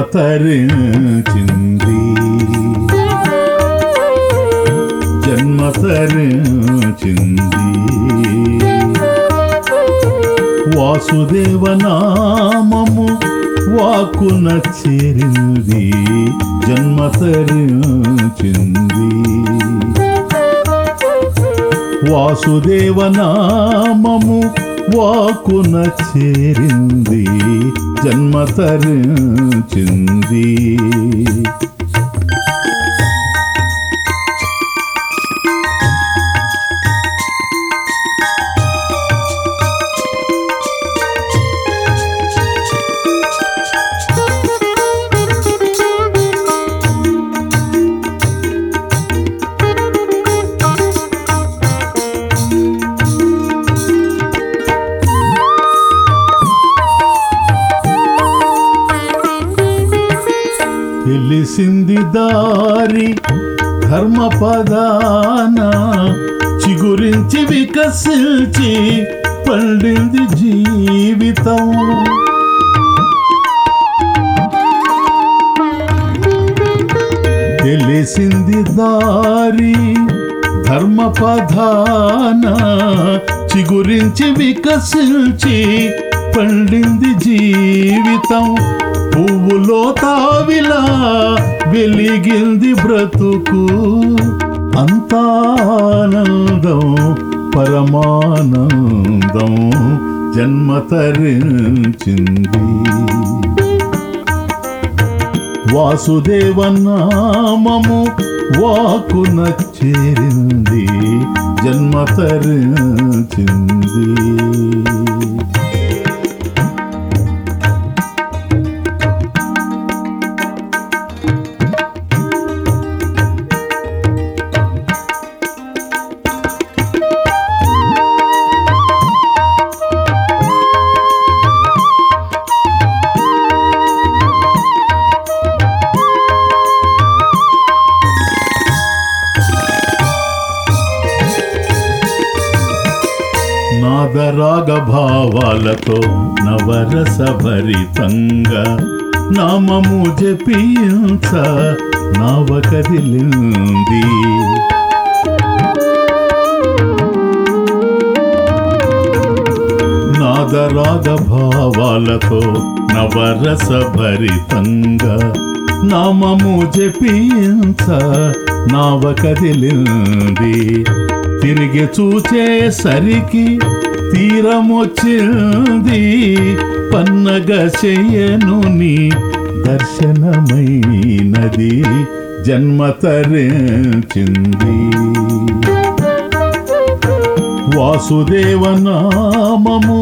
తరించింది జన్మ తరించింది వాసుదేవనామము వాకున చేరింది. జన్మ తరించింది వాసుదేవనామము వాకున చేరింది జన్మ తరించింది. తెలిసింది దారి ధర్మ పదాన చిగురించి వికసించి పండింది జీవితం. తెలిసింది దారి ధర్మ పదాన చిగురించి వికసించి పండింది జీవితం. పువ్వులో తావిలా వెలిగింది బ్రతుకు. అంతానందం పరమానందం జన్మ తరించింది. వాసుదేవ నామము వాకున చేరింది జన్మ తరించింది. నాదరాగ నవరస భరితంగా నామము జపించ నావ కదిలింది నాదరాగ నవరస భరితంగా నామము జపించ నావ కదిలింది తిరిగి చూచేసరికి తీరమొచ్చింది పన్నగ చెయ్యను నీ దర్శనమైనది జన్మ తరించింది. వాసుదేవ నామము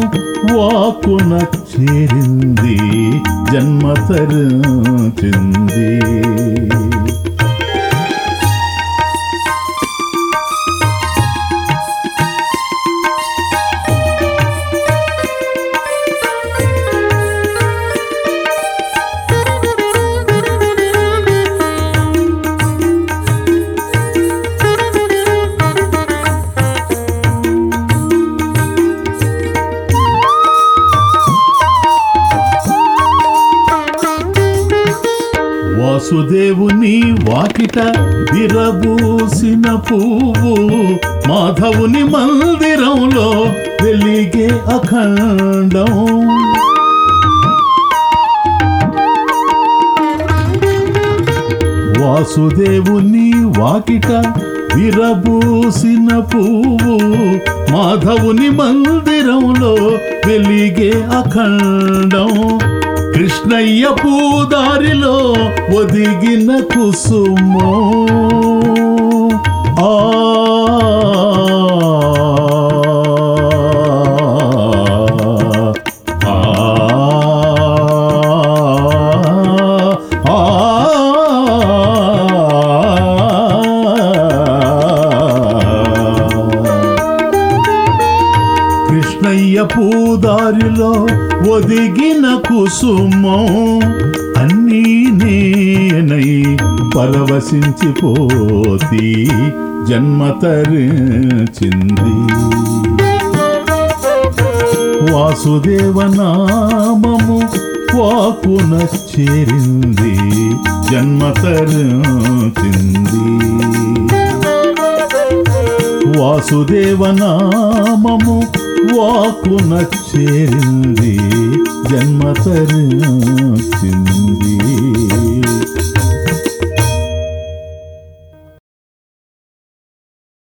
వాకున చేరింది జన్మ తరించింది. వాసుదేవుని వాకిట విరబూసిన పువ్వు మాధవుని మందిరంలో వెలిగే అఖండం. వాసుదేవుని వాకిట విరబూసిన పువ్వు మాధవుని మందిరంలో వెలిగే అఖండం. కృష్ణయ్య పూదారిలో ఒదిగిన కుసుమో. ఆ ఆ, కృష్ణయ్య పూదారిలో ఒదిగిన కుసుమం అన్నీ నేనై పరవశించిపోతి జన్మ తరించింది. వాసుదేవ నామము వాకున చేరింది జన్మ వాసుదేవనామము వాకు నచ్చేరింది జన్మ తరించింది.